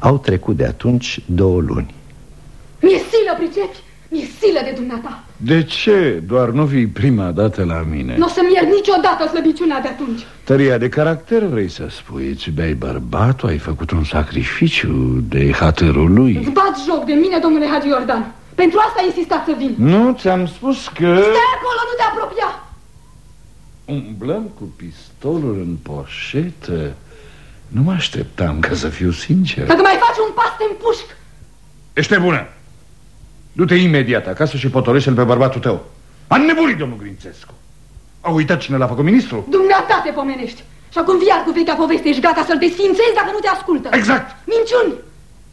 Au trecut de atunci două luni. Mi-e silă, pricepi? Mi-e silă de dumneata! De ce? Doar nu vii prima dată la mine. Nu o să-mi iert niciodată slăbiciunea de atunci. Tăria de caracter vrei să spui. Îți beai bărbatul, ai făcut un sacrificiu de hatărul lui. Îți bat joc de mine, domnule Hagi Iordan. Pentru asta ai insistat să vin. Nu, ți-am spus că... Stai acolo, nu te apropia! Umblăm cu pistolul în poșetă Nu mă așteptam ca să fiu sincer. Dacă mai faci un pas, te împușc. Ești bună Du-te imediat acasă și potorește-l pe bărbatul tău. Am nebunit, domnul Grințescu. A uitat cine l-a făcut ministru? Dumneata te pomenești. Și acum viar cu vechea poveste. Ești gata să-l desfințezi dacă nu te ascultă. Exact. Minciuni.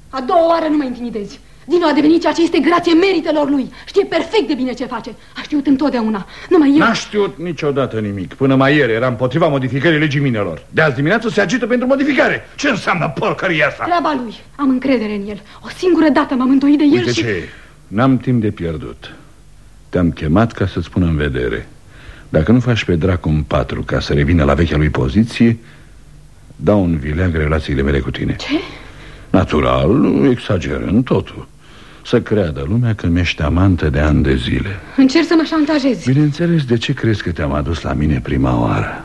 A doua oară nu mă intimidezi Dinu a devenit ceea ce este grație meritelor lui. Știe perfect de bine ce face. A știut întotdeauna. Numai eu N-a știut niciodată nimic. Până mai ieri era împotriva modificării legii minelor. De azi dimineață se agită pentru modificare. Ce înseamnă porcăria asta? Treaba lui. Am încredere în el. O singură dată m-am întoit de el Uite și... ce, n-am timp de pierdut. Te-am chemat ca să-ți pun în vedere. Dacă nu faci pe dracu un patru ca să revină la vechea lui poziție Dau un vileag relațiile mele cu tine. Ce? Natural, exagerând totul Să creadă lumea că mi-ești amantă de ani de zile. Încerc să mă șantajezi Bineînțeles, de ce crezi că te-am adus la mine prima oară?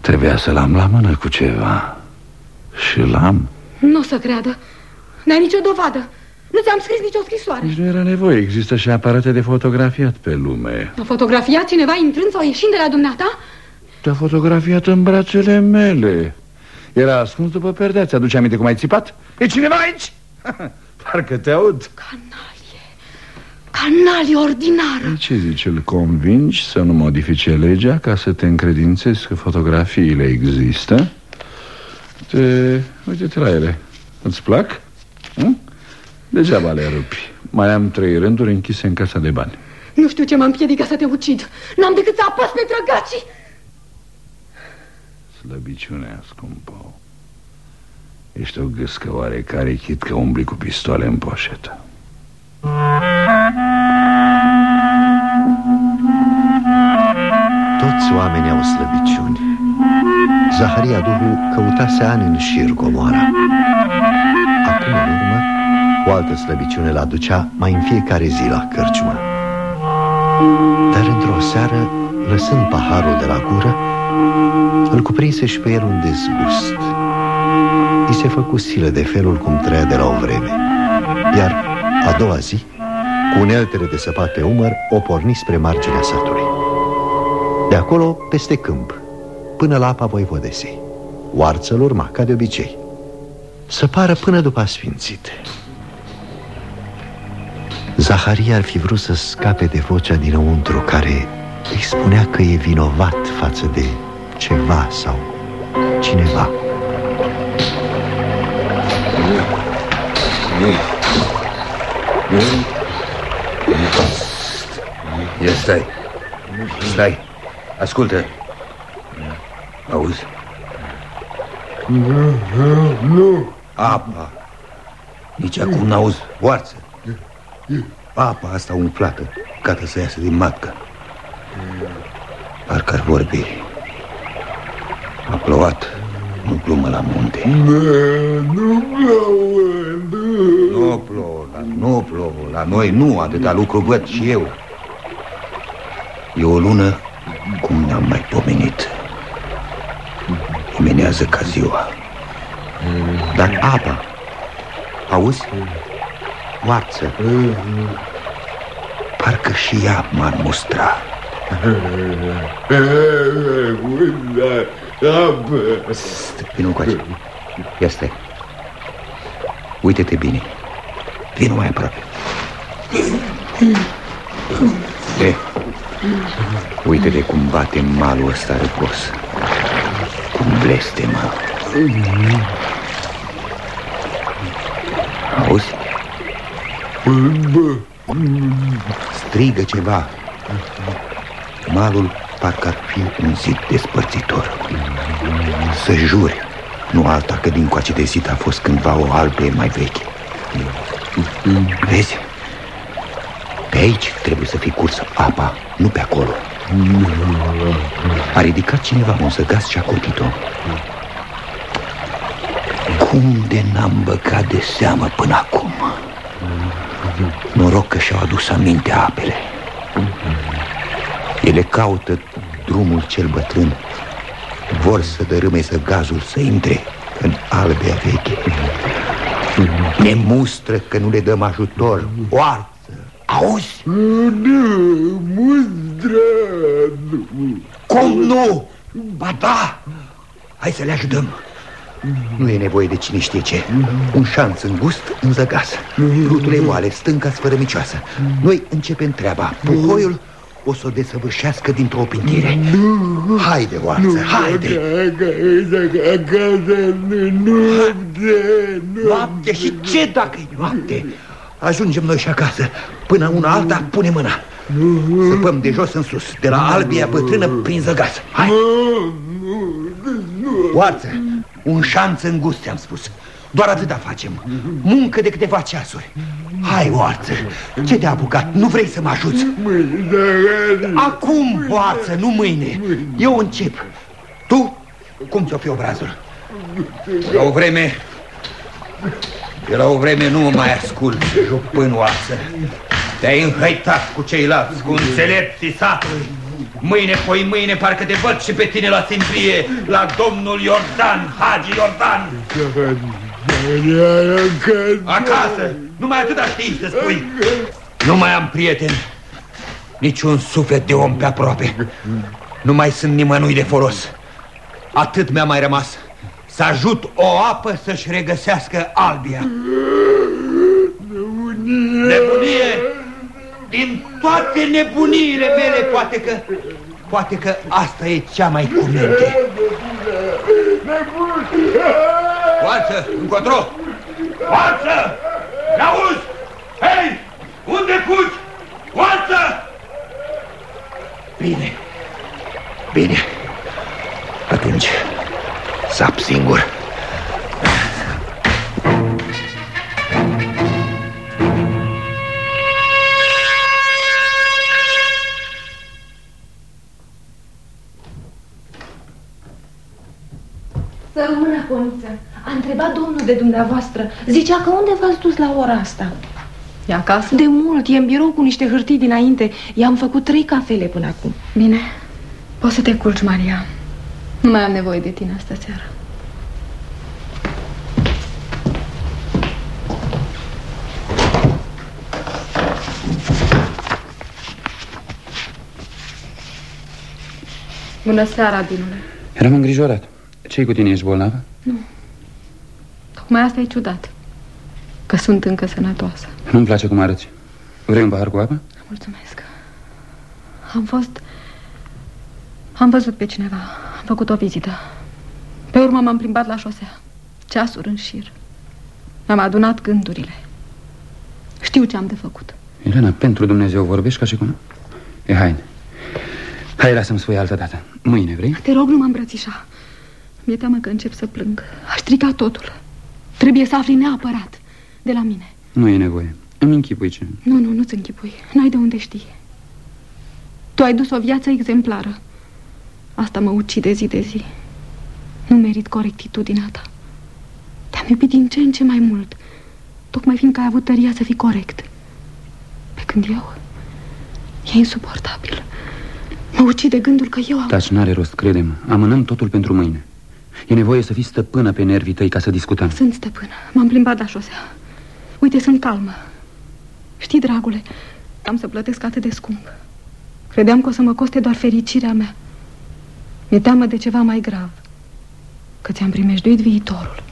Trebuia să l-am la mână cu ceva. Și l-am? Nu o să creadă. N-ai nicio dovadă. Nu ți-am scris nicio scrisoare. Nici nu era nevoie, există și aparate de fotografiat pe lume. A fotografiat cineva intrând sau ieșind de la dumneata? Te-a fotografiat în brațele mele. Era ascuns după perdea, ți-aduce aminte cum ai țipat? E cineva aici? Parcă te aud. Canalie. Canalie ordinară. Ce zici, îl convingi să nu modifice legea ca să te încredințezi că fotografiile există? Te... Uite-te la ele. Îți plac? Hm? Degeaba le rupi. Mai am trei rânduri închise în casa de bani. Nu știu ce mă împiedică să te ucid. N-am decât să apăs pe trăgacii Slăbiciunea, scumpă Ești o gâscă oarecare chit că umbli cu pistoale în poșetă. Toți oamenii au slăbiciuni. Zaharia Duhu căutase ani în șir comoara. Acum în urmă O altă slăbiciune l aducea mai în fiecare zi la cărciumă. Dar într-o seară, lăsând paharul de la gură Îl cuprinse și pe el un dezgust I se făcu silă de felul cum trăia de la o vreme Iar a doua zi, cu uneltele de săpat pe umăr, o porni spre marginea satului de acolo peste câmp, până la apa voivodesei. Oarță-l urma, ca de obicei. Să pară până după asfințite. Zaharia ar fi vrut să scape de vocea dinăuntru care îi spunea că e vinovat față de ceva sau cineva. Ia stai. Stai. Ascultă. Auzi? Nu. Apa. Nici acum n-auzi. Oarță. Apa asta umflată Gata să iasă din matcă. Parcă ar vorbi. A plouat Nu plumă la munte. Nu plouă Nu plouă, la, nu plouă La noi nu, atâta lucru văd și eu. E o lună cum ne-am mai pomenit. Imenează ca ziua. Dar apa Auzi? Oarță Parcă și ea m-ar mustra Vino încoace Ia stai Uite-te bine. Vino mai aproape. E, Uite-te cum bate malul ăsta răpos Cum blestemă Auzi? Strigă ceva. Malul parcă ar fi un zid despărțitor. Să juri Nu alta că din coace de zid a fost cândva o albe mai veche. Vezi? Pe aici trebuie să fi curs apa, nu pe acolo. A ridicat cineva un săgas și a cotit-o Cum de n-am băgat de seamă până acum? Noroc că și-au adus aminte apele Ele caută drumul cel bătrân. Vor să dărâme să gazul să intre în albea veche. Ne mustră că nu le dăm ajutor. Oarță, auzi? Nu, mustră Cum nu? Ba da! Hai să le ajutăm. Nu e nevoie de cine știe ce. Un șanț îngust în zăgas Rutule moale, stânca sfărămicioasă. Noi începem treaba. Puhoiul o să o desăvârșească dintr-o opintire. Haide, oarță, haide. Acasă, noapte, Noapte și ce dacă e noapte? Ajungem noi și acasă. Până una alta pune mâna. Săpăm de jos în sus De la albia bătrână prin zăgas Hai. Oarță, un șanț îngust ți-am spus Doar atâta facem Muncă de câteva ceasuri. Hai, oarță, ce te-a apucat? Nu vrei să mă ajuți? Acum, oarță, nu mâine. Eu încep. Tu, cum ți-o fi obrazul? La o vreme De la o vreme nu mă mai ascult. Jupân oarță. Te-ai înhăitat cu ceilalți Cu înțelepții satului Mâine, poi mâine, parcă te văd și pe tine la timprie La domnul Iordan, Hagi Iordan Acasă, numai atâta știi să spui. Nu mai am prieten Niciun suflet de om pe aproape. Nu mai sunt nimănui de folos. Atât mi-a mai rămas. Să ajut o apă să-și regăsească albia. Nebunie! Din toate nebuniile mele Poate că Poate că asta e cea mai cumente Oață, încotro Oață! Ne-auzi? Hei! Unde fugi? Oață! Bine, bine Atunci, sap singur Să rămână, Coniță. A întrebat domnul de dumneavoastră. Zicea că unde v-ați dus la ora asta? E acasă? De mult, e în birou cu niște hârtii dinainte. I-am făcut trei cafele până acum. Bine, poți să te culci, Maria. Nu mai am nevoie de tine asta seară. Bună seara, Dinule. Eram îngrijorat. Ce-i cu tine? Ești bolnavă? Nu. Tocmai asta e ciudat. Că sunt încă sănătoasă. Nu-mi place cum arăți. Vrei un pahar cu apă? Mulțumesc. Am fost... Am văzut pe cineva. Am făcut o vizită. Pe urmă m-am plimbat la șosea. Ceasuri în șir. Mi-am adunat gândurile. Știu ce am de făcut. Elena, pentru Dumnezeu vorbești ca și cum... E, hai. Hai, lasă-mi spui altă dată. Mâine, vrei? Te rog, nu mă îmbrățișa. Mi-e teamă că încep să plâng. Aș strica totul. Trebuie să afli neapărat de la mine. Nu e nevoie. Îmi închipui ce... Nu, nu, nu-ți închipui. N-ai de unde știi. Tu ai dus o viață exemplară. Asta mă ucide zi de zi. Nu merit corectitudinea ta. Te-am iubit din ce în ce mai mult. Tocmai fiindcă ai avut tăria să fii corect. Pe când eu... E insuportabil. Mă ucide gândul că eu am... Taci, n-are rost, crede-mă. Amânăm totul pentru mâine. E nevoie să fii stăpână pe nervii tăi ca să discutăm. Sunt stăpână. M-am plimbat la șosea. Uite, sunt calmă. Știi, dragule, am să plătesc atât de scump. Credeam că o să mă coste doar fericirea mea. Mi-e teamă de ceva mai grav. Că ți-am primejduit viitorul.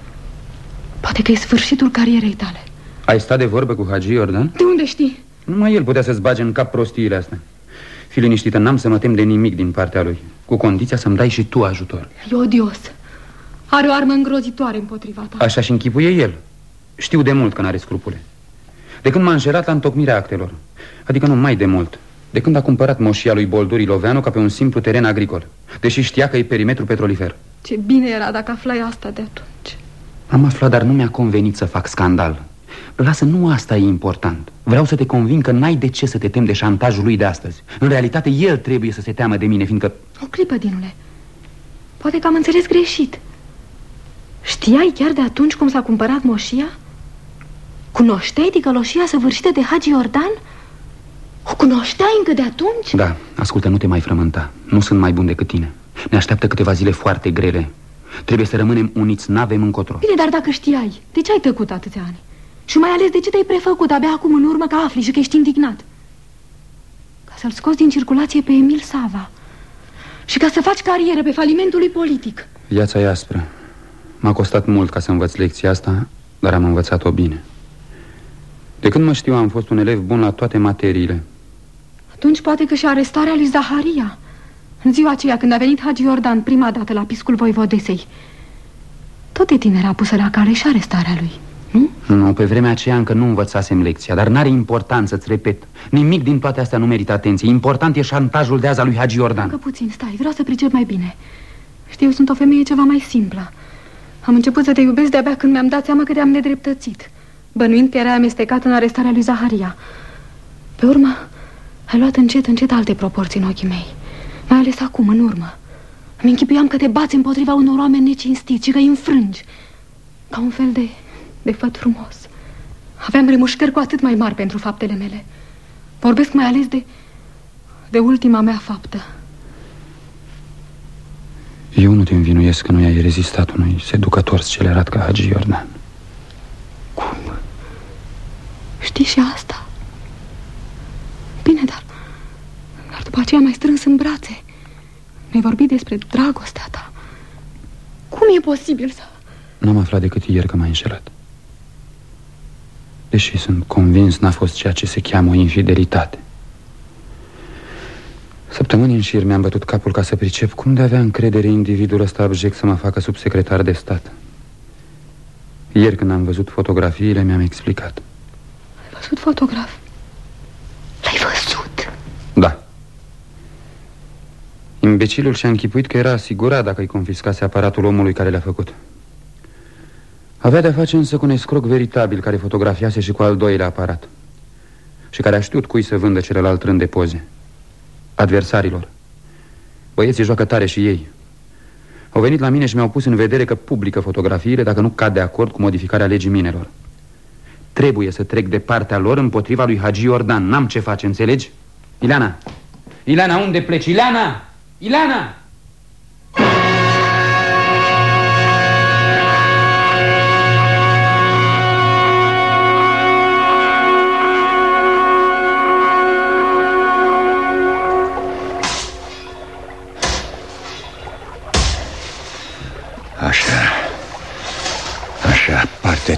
Poate că e sfârșitul carierei tale. Ai stat de vorbă cu Hagi Iordan? De unde știi? Numai el putea să-ți bage în cap prostiile astea. Fii liniștită, n-am să mă tem de nimic din partea lui Cu condiția să-mi dai și tu ajutor E odios Are o armă îngrozitoare împotriva ta. Așa și închipuie el. Știu de mult că n-are scrupule. De când m-a înșelat la întocmirea actelor. Adică nu mai de mult. De când a cumpărat moșia lui Bolduri Loveanu Ca pe un simplu teren agricol. Deși știa că e perimetru petrolifer. Ce bine era dacă aflai asta de atunci. Am aflat, dar nu mi-a convenit să fac scandal. Lasă, nu asta e important. Vreau să te convin că n-ai de ce să te temi de șantajul lui de astăzi. În realitate, el trebuie să se teamă de mine, fiindcă... O clipă, Dinule. Poate că am înțeles greșit Știai chiar de atunci cum s-a cumpărat moșia? Cunoșteai ticăloșia săvârșită de Hagi Iordan? O cunoșteai încă de atunci? Da, ascultă, nu te mai frământa Nu sunt mai bun decât tine Ne așteaptă câteva zile foarte grele Trebuie să rămânem uniți, n-avem încotro Bine, dar dacă știai, de ce ai tăcut atâția ani? Și mai ales de ce te-ai prefăcut abia acum în urmă că afli și că ești indignat? Ca să-l scoți din circulație pe Emil Sava Și ca să faci carieră pe falimentul lui politic Viața e aspră M-a costat mult ca să învăț lecția asta Dar am învățat-o bine. De când mă știu am fost un elev bun la toate materiile. Atunci poate că și arestarea lui Zaharia. În ziua aceea când a venit Hagi Iordan prima dată la piscul voivodesei Tot de tine era pusă la cale și arestarea lui nu? Nu, pe vremea aceea încă nu învățasem lecția Dar n-are importanță, îți repet. Nimic din toate astea nu merită atenție. Important e șantajul de azi al lui Hagi Iordan Încă puțin, stai, vreau să pricep mai bine. Știu, eu sunt o femeie ceva mai simplă Am început să te iubesc de-abia când mi-am dat seama că te-am nedreptățit. Bănuind că era amestecat în arestarea lui Zaharia. Pe urmă, ai luat încet, încet alte proporții în ochii mei. Mai ales acum, în urmă. Îmi închipuiam că te bați împotriva unor oameni necinstiți și că îi înfrângi. Ca un fel de de făt frumos. Aveam remușcări cu atât mai mari pentru faptele mele. Vorbesc mai ales de, de ultima mea faptă Eu nu te învinuiesc că nu i-ai rezistat unui seducător scelerat ca Hagi Iordan. Cum? Știi și asta? Bine, dar, dar după aceea mai strâns în brațe. Mi-ai vorbit despre dragostea ta. Cum e posibil să... N-am aflat decât ieri că m-ai înșelat. Deși sunt convins n-a fost ceea ce se cheamă o infidelitate Săptămâni în șir mi-am bătut capul ca să pricep Cum de avea încredere individul ăsta abject să mă facă subsecretar de stat. Ieri când am văzut fotografiile mi-am explicat. Ai văzut fotograf? L-ai văzut? Da. Imbecilul și-a închipuit că era asigurat dacă îi confiscase aparatul omului care le-a făcut. Avea de-a face însă cu un escroc veritabil care fotografiase și cu al doilea aparat Și care a știut cui să vândă celălalt rând de poze Adversarilor Băieții joacă tare și ei Au venit la mine și mi-au pus în vedere că publică fotografiile dacă nu cad de acord cu modificarea legii minelor Trebuie să trec de partea lor împotriva lui Hagi Ordan N-am ce face, înțelegi? Ileana! Ileana, unde pleci? Ileana! Ileana!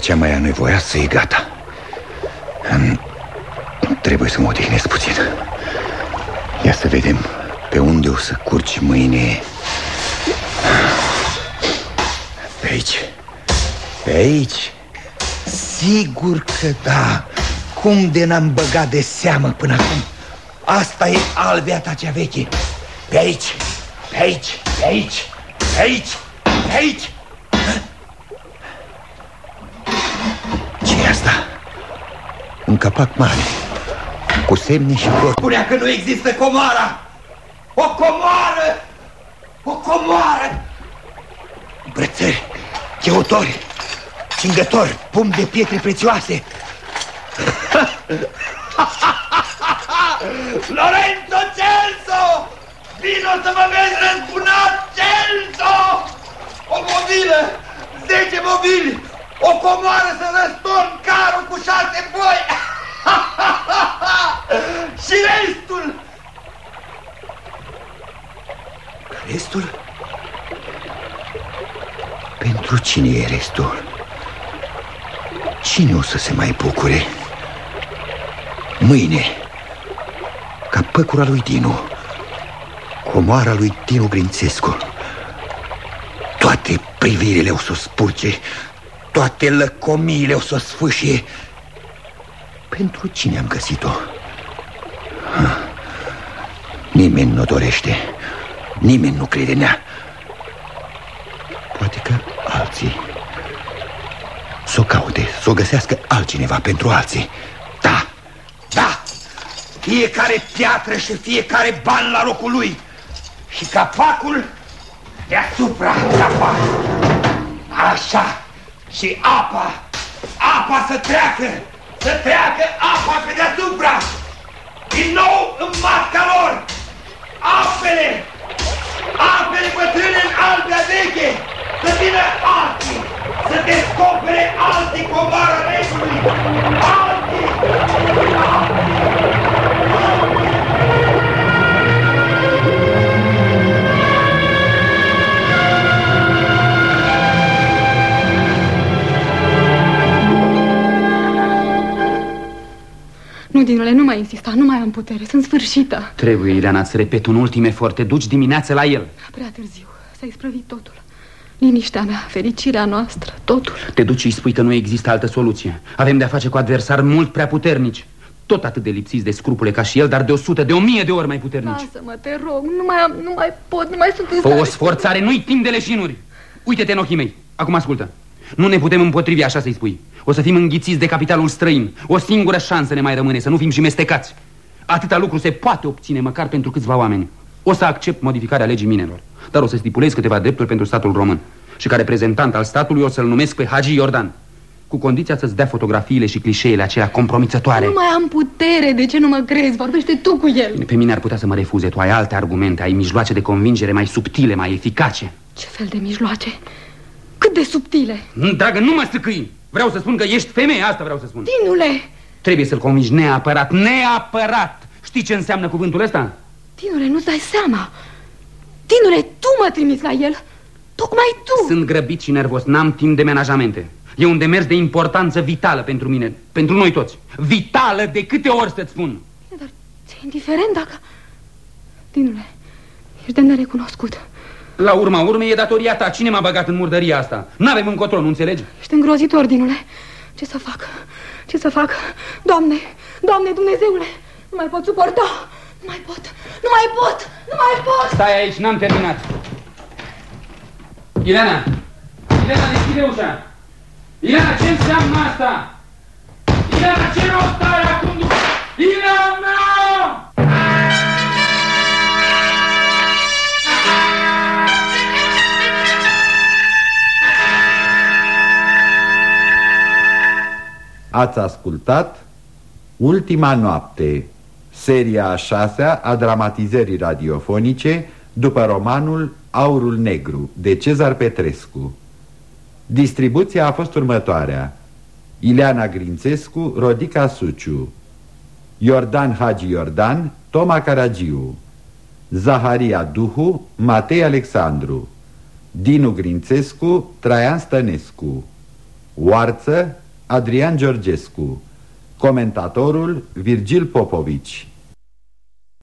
Cea mai anevoiasă e gata. Trebuie să mă odihnesc puțin. Ia să vedem pe unde o să curci mâine. Pe aici. Pe aici. Sigur că da. Cum de n-am băgat de seamă până acum? Asta e albea ta cea veche. Pe aici. Pe aici. Pe aici. Pe aici. Pe aici asta? Un capac mare Cu semne și flori Spunea că nu există comoara O comoară O comoară Brățări, cheutori Cingători, pum de pietre prețioase Lorenzo Celso! Vino să mă vezi răzbunat, Celso! O mobilă, zece mobili, o comoară să răstorn carul cu șase boi Și restul Restul? Pentru cine e restul? Cine o să se mai bucure? Mâine Ca păcura lui Dinu Comoara lui Dinu Grințescu Toate privirile o să spurce toate lăcomiile o să sfâșie. Pentru cine am găsit-o? Nimeni nu dorește. Nimeni nu crede în ea. Poate că alții Să o caute, să o găsească altcineva pentru alții. Da, da! Fiecare piatră și fiecare ban la locul lui. Și capacul deasupra capacului. Așa. Și apa, apa să treacă, să treacă apa pe deasupra. Din nou în masca lor. Apele, apele bătrâne în albea veche, să vină alții, să descopere alții comoara regului. Alții, alții. Dinule, nu mai insista, nu mai am putere, sunt sfârșită. Trebuie, Ileana, să repet un ultim efort. Te duci dimineața la el. Prea târziu, s-a isprăvit totul. Liniștea mea, fericirea noastră, totul. Te duci și spui că nu există altă soluție. Avem de-a face cu adversari mult prea puternici. Tot atât de lipsiți de scrupule ca și el Dar de o sută, de o mie de ori mai puternici. Lasă-mă, te rog, nu mai, am, nu mai pot, nu mai sunt în stare O sforțare, nu-i timp de leșinuri. Uite-te în ochii mei, acum ascultă. Nu ne putem împotrivi, așa să-i spui o să fim înghițiți de capitalul străin. O singură șansă ne mai rămâne, să nu fim și mestecați. Atâta lucru se poate obține măcar pentru câțiva oameni. O să accept modificarea legii minelor Dar o să stipulez câteva drepturi pentru statul român Și ca reprezentant al statului o să-l numesc pe Hagi Iordan cu condiția să-ți dea fotografiile și clișeele acelea compromițătoare. Nu mai am putere, de ce nu mă crezi? Vorbește tu cu el. Pe mine ar putea să mă refuze, tu ai alte argumente Ai mijloace de convingere mai subtile, mai eficace. Ce fel de mijloace? Cât de subtile? Dragă, nu mă stăcâi Vreau să spun că ești femeie, asta vreau să spun. Tinule! Trebuie să-l convingi neapărat, neapărat. Știi ce înseamnă cuvântul ăsta? Tinule, nu-ți dai seama. Tinule, tu mă trimiți la el. Tocmai tu. Sunt grăbit și nervos, n-am timp de menajamente. E un demers de importanță vitală pentru mine, pentru noi toți. Vitală de câte ori să-ți spun. Dar ți-e indiferent dacă... Tinule, ești de nerecunoscut la urma urmei e datoria ta. Cine m-a băgat în murdăria asta? N-avem încotro, nu înțelegi? Ești îngrozitor, Dinule. Ce să fac? Ce să fac? Doamne, Doamne, Dumnezeule, nu mai pot suporta. Nu mai pot, nu mai pot, nu mai pot. Stai aici, n-am terminat. Ileana, Ileana, deschide ușa. Ileana, ce înseamnă asta? Ileana, ce rost are acum? Ileana! Ați ascultat Ultima noapte, seria a șasea a dramatizării radiofonice după romanul Aurul Negru de Cezar Petrescu. Distribuția a fost următoarea. Ileana Grințescu, Rodica Suciu, Iordan Hagi Iordan, Toma Caragiu, Zaharia Duhu, Matei Alexandru, Dinu Grințescu, Traian Stănescu, Oarță, Adrian Georgescu. Comentatorul Virgil Popovici